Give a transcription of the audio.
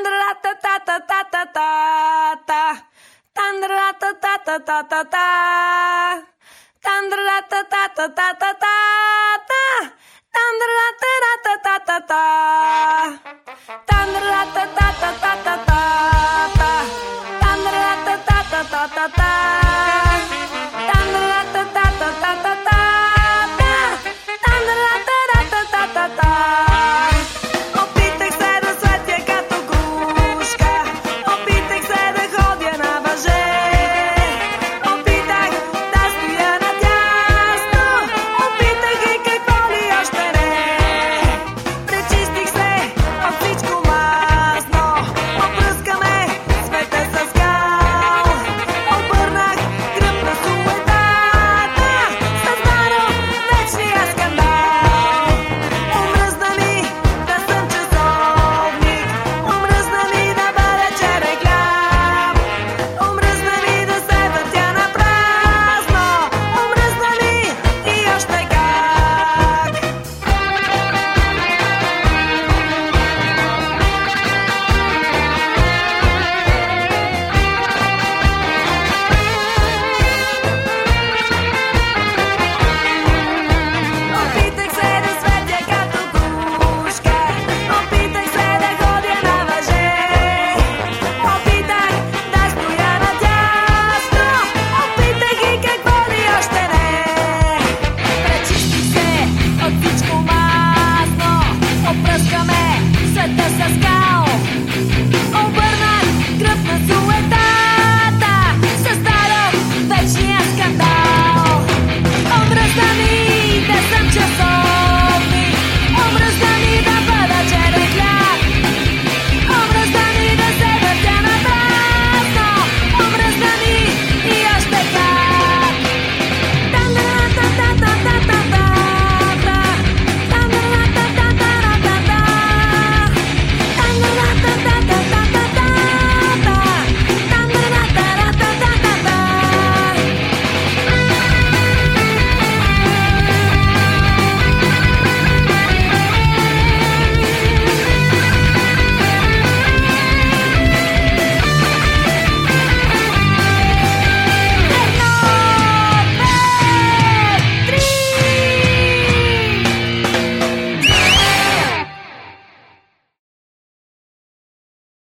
Tandra ta ta ta ta ta ta ta. Tandra ta ta ta ta ta ta. Tandra ta ta ta ta ta ta